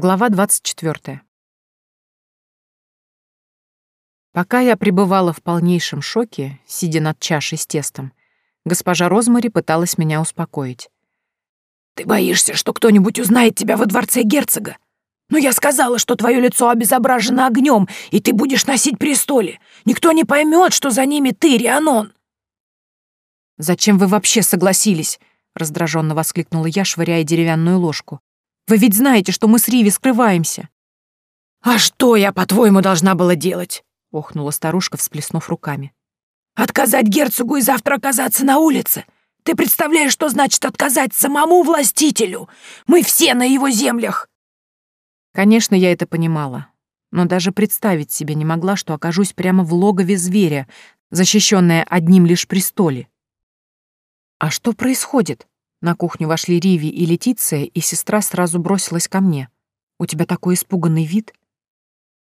Глава 24. Пока я пребывала в полнейшем шоке, сидя над чашей с тестом, госпожа Розмари пыталась меня успокоить. «Ты боишься, что кто-нибудь узнает тебя во дворце герцога? Но я сказала, что твое лицо обезображено огнем, и ты будешь носить престоле. Никто не поймет, что за ними ты, Рианон!» «Зачем вы вообще согласились?» — раздраженно воскликнула я, швыряя деревянную ложку. Вы ведь знаете, что мы с Риви скрываемся». «А что я, по-твоему, должна была делать?» — охнула старушка, всплеснув руками. «Отказать герцогу и завтра оказаться на улице? Ты представляешь, что значит отказать самому властителю? Мы все на его землях!» Конечно, я это понимала, но даже представить себе не могла, что окажусь прямо в логове зверя, защищенная одним лишь престоле. «А что происходит?» На кухню вошли Риви и Летиция, и сестра сразу бросилась ко мне. «У тебя такой испуганный вид?»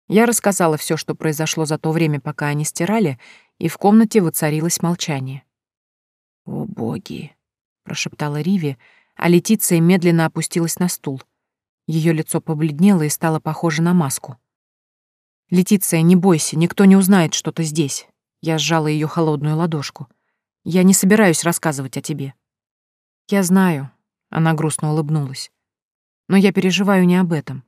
Я рассказала все, что произошло за то время, пока они стирали, и в комнате воцарилось молчание. «О, боги!» — прошептала Риви, а Летиция медленно опустилась на стул. Ее лицо побледнело и стало похоже на маску. «Летиция, не бойся, никто не узнает, что ты здесь». Я сжала ее холодную ладошку. «Я не собираюсь рассказывать о тебе. «Я знаю», — она грустно улыбнулась. «Но я переживаю не об этом.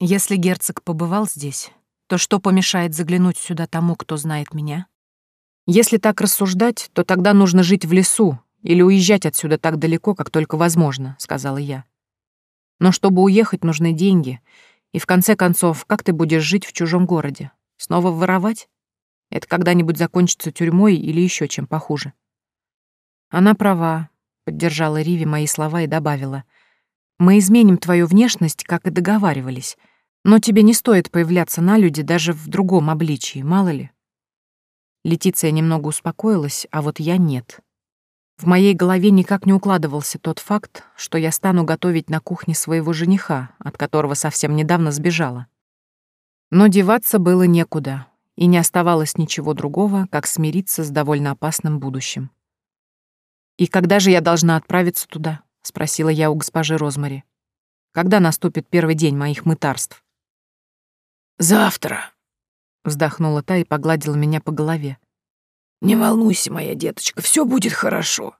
Если герцог побывал здесь, то что помешает заглянуть сюда тому, кто знает меня? Если так рассуждать, то тогда нужно жить в лесу или уезжать отсюда так далеко, как только возможно», — сказала я. «Но чтобы уехать, нужны деньги. И в конце концов, как ты будешь жить в чужом городе? Снова воровать? Это когда-нибудь закончится тюрьмой или еще чем похуже». Она права, Поддержала Риви мои слова и добавила. «Мы изменим твою внешность, как и договаривались, но тебе не стоит появляться на люди даже в другом обличии, мало ли». Летиция немного успокоилась, а вот я нет. В моей голове никак не укладывался тот факт, что я стану готовить на кухне своего жениха, от которого совсем недавно сбежала. Но деваться было некуда, и не оставалось ничего другого, как смириться с довольно опасным будущим. «И когда же я должна отправиться туда?» — спросила я у госпожи Розмари. «Когда наступит первый день моих мытарств?» «Завтра», — вздохнула та и погладила меня по голове. «Не волнуйся, моя деточка, все будет хорошо».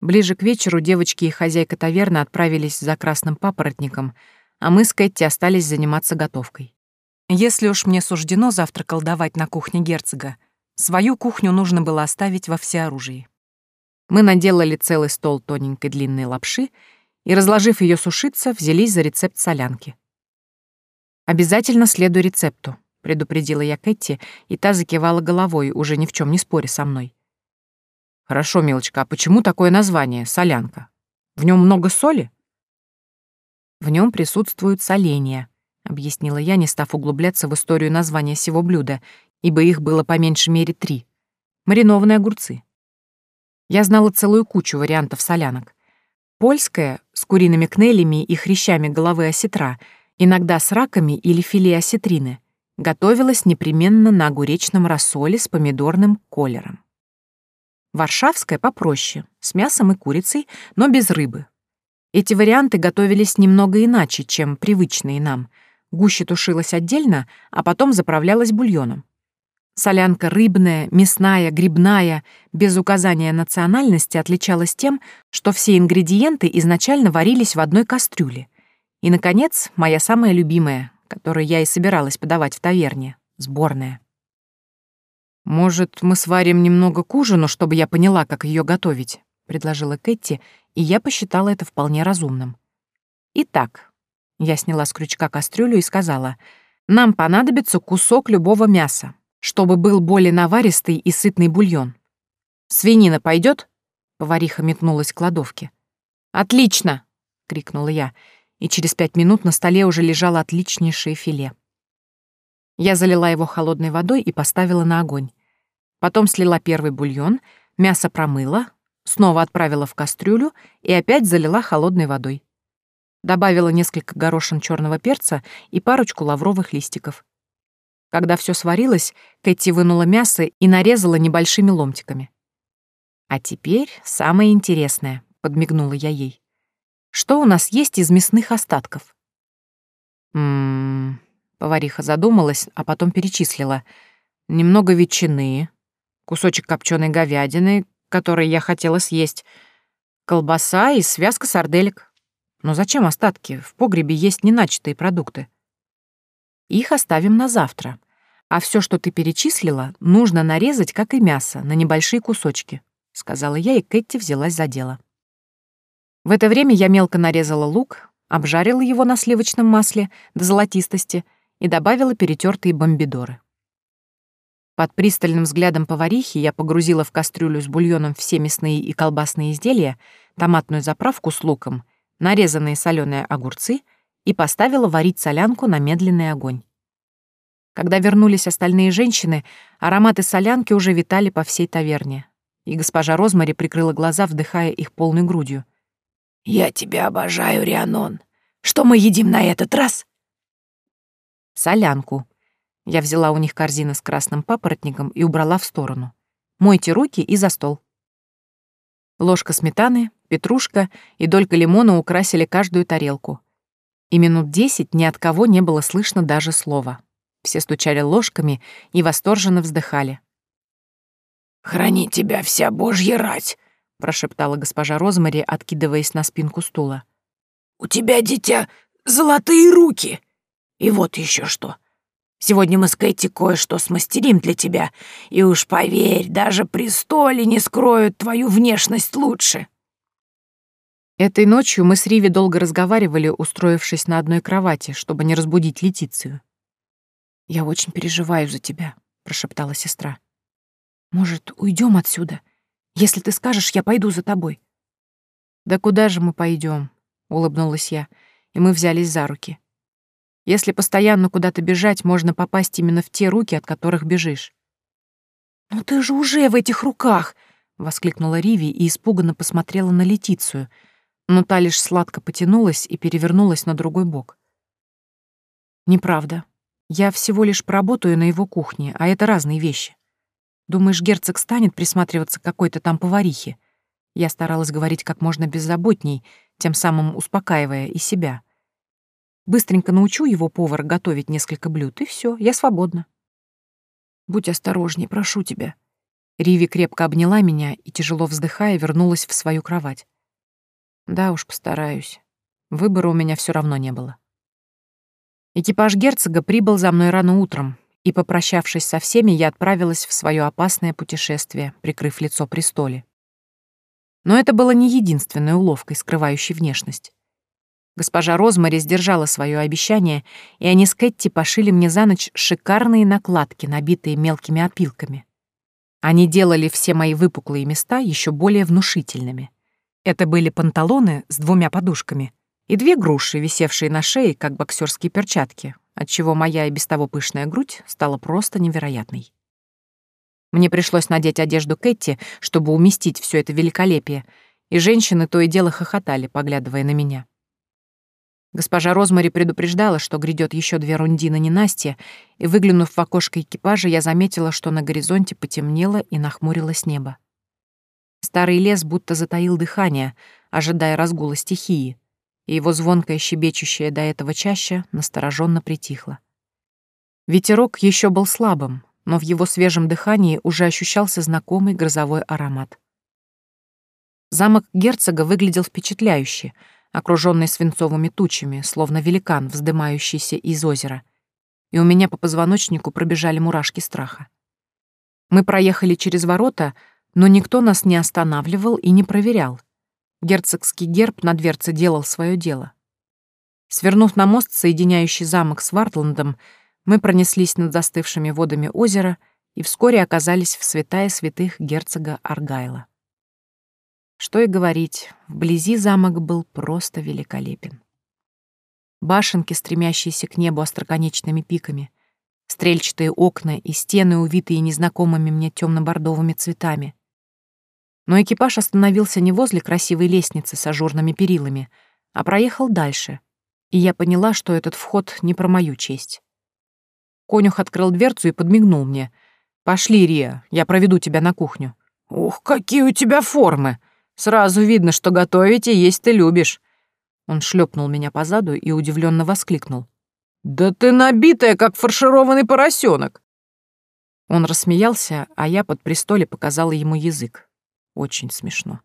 Ближе к вечеру девочки и хозяйка таверны отправились за красным папоротником, а мы с Кэти остались заниматься готовкой. Если уж мне суждено завтра колдовать на кухне герцога, свою кухню нужно было оставить во всеоружии. Мы наделали целый стол тоненькой длинной лапши и, разложив ее сушиться, взялись за рецепт солянки. «Обязательно следуй рецепту», — предупредила я Кэти, и та закивала головой, уже ни в чем не споря со мной. «Хорошо, милочка, а почему такое название — солянка? В нем много соли?» «В нем присутствуют соления», — объяснила я, не став углубляться в историю названия всего блюда, ибо их было по меньшей мере три. Маринованные огурцы. Я знала целую кучу вариантов солянок. Польская с куриными кнелями и хрящами головы осетра, иногда с раками или филе осетрины, готовилась непременно на огуречном рассоле с помидорным колером. Варшавская попроще, с мясом и курицей, но без рыбы. Эти варианты готовились немного иначе, чем привычные нам. Гуще тушилась отдельно, а потом заправлялась бульоном. Солянка рыбная, мясная, грибная, без указания национальности отличалась тем, что все ингредиенты изначально варились в одной кастрюле. И, наконец, моя самая любимая, которую я и собиралась подавать в таверне — сборная. «Может, мы сварим немного к ужину, чтобы я поняла, как ее готовить?» — предложила Кэти, и я посчитала это вполне разумным. «Итак», — я сняла с крючка кастрюлю и сказала, «нам понадобится кусок любого мяса, чтобы был более наваристый и сытный бульон. «Свинина пойдет? Повариха метнулась к кладовке. «Отлично!» — крикнула я, и через пять минут на столе уже лежало отличнейшее филе. Я залила его холодной водой и поставила на огонь. Потом слила первый бульон, мясо промыла, снова отправила в кастрюлю и опять залила холодной водой. Добавила несколько горошин черного перца и парочку лавровых листиков. Когда все сварилось, Кэти вынула мясо и нарезала небольшими ломтиками. «А теперь самое интересное», — подмигнула я ей. «Что у нас есть из мясных остатков?» Ммм... Повариха задумалась, а потом перечислила. Немного ветчины, кусочек копченой говядины, который я хотела съесть, колбаса и связка сарделек. Но зачем остатки? В погребе есть неначатые продукты. Их оставим на завтра. А все, что ты перечислила, нужно нарезать, как и мясо, на небольшие кусочки, сказала я, и Кэти взялась за дело. В это время я мелко нарезала лук, обжарила его на сливочном масле до золотистости и добавила перетертые бомбидоры. Под пристальным взглядом поварихи я погрузила в кастрюлю с бульоном все мясные и колбасные изделия, томатную заправку с луком, нарезанные соленые огурцы и поставила варить солянку на медленный огонь. Когда вернулись остальные женщины, ароматы солянки уже витали по всей таверне, и госпожа Розмари прикрыла глаза, вдыхая их полной грудью. «Я тебя обожаю, Рианон. Что мы едим на этот раз?» «Солянку», я взяла у них корзины с красным папоротником и убрала в сторону. «Мойте руки и за стол». Ложка сметаны, петрушка и долька лимона украсили каждую тарелку. И минут десять ни от кого не было слышно даже слова. Все стучали ложками и восторженно вздыхали. «Храни тебя вся божья рать!» — прошептала госпожа Розмари, откидываясь на спинку стула. «У тебя, дитя, золотые руки! И вот еще что. Сегодня мы с Кэти кое-что смастерим для тебя, и уж поверь, даже престоле не скроют твою внешность лучше». Этой ночью мы с Риви долго разговаривали, устроившись на одной кровати, чтобы не разбудить Летицию. «Я очень переживаю за тебя», — прошептала сестра. «Может, уйдем отсюда? Если ты скажешь, я пойду за тобой». «Да куда же мы пойдем? улыбнулась я, и мы взялись за руки. Если постоянно куда-то бежать, можно попасть именно в те руки, от которых бежишь. «Но ты же уже в этих руках!» — воскликнула Риви и испуганно посмотрела на Летицию, но та лишь сладко потянулась и перевернулась на другой бок. «Неправда. Я всего лишь поработаю на его кухне, а это разные вещи. Думаешь, герцог станет присматриваться к какой-то там поварихе?» Я старалась говорить как можно беззаботней, тем самым успокаивая и себя — Быстренько научу его повара готовить несколько блюд, и все, я свободна. Будь осторожней, прошу тебя. Риви крепко обняла меня и, тяжело вздыхая, вернулась в свою кровать. Да уж, постараюсь. Выбора у меня все равно не было. Экипаж герцога прибыл за мной рано утром, и, попрощавшись со всеми, я отправилась в свое опасное путешествие, прикрыв лицо престоле. Но это было не единственной уловкой, скрывающей внешность. Госпожа Розмари сдержала свое обещание, и они с Кэтти пошили мне за ночь шикарные накладки, набитые мелкими опилками. Они делали все мои выпуклые места еще более внушительными. Это были панталоны с двумя подушками и две груши, висевшие на шее, как боксерские перчатки, отчего моя и без того пышная грудь стала просто невероятной. Мне пришлось надеть одежду Кэтти, чтобы уместить все это великолепие, и женщины то и дело хохотали, поглядывая на меня. Госпожа Розмари предупреждала, что грядет еще две рундины ненастья, и, выглянув в окошко экипажа, я заметила, что на горизонте потемнело и нахмурилось небо. Старый лес будто затаил дыхание, ожидая разгула стихии, и его звонкое щебечущее до этого чаще настороженно притихло. Ветерок еще был слабым, но в его свежем дыхании уже ощущался знакомый грозовой аромат. Замок герцога выглядел впечатляюще — окруженный свинцовыми тучами, словно великан, вздымающийся из озера. И у меня по позвоночнику пробежали мурашки страха. Мы проехали через ворота, но никто нас не останавливал и не проверял. Герцогский герб на дверце делал свое дело. Свернув на мост, соединяющий замок с Вартландом, мы пронеслись над застывшими водами озера и вскоре оказались в святая святых герцога Аргайла. Что и говорить, вблизи замок был просто великолепен. Башенки, стремящиеся к небу остроконечными пиками, стрельчатые окна и стены, увитые незнакомыми мне темно-бордовыми цветами. Но экипаж остановился не возле красивой лестницы с ажурными перилами, а проехал дальше, и я поняла, что этот вход не про мою честь. Конюх открыл дверцу и подмигнул мне. «Пошли, Рия, я проведу тебя на кухню». «Ух, какие у тебя формы!» Сразу видно, что готовить и есть ты любишь». Он шлепнул меня по заду и удивленно воскликнул. «Да ты набитая, как фаршированный поросенок!» Он рассмеялся, а я под престоле показала ему язык. Очень смешно.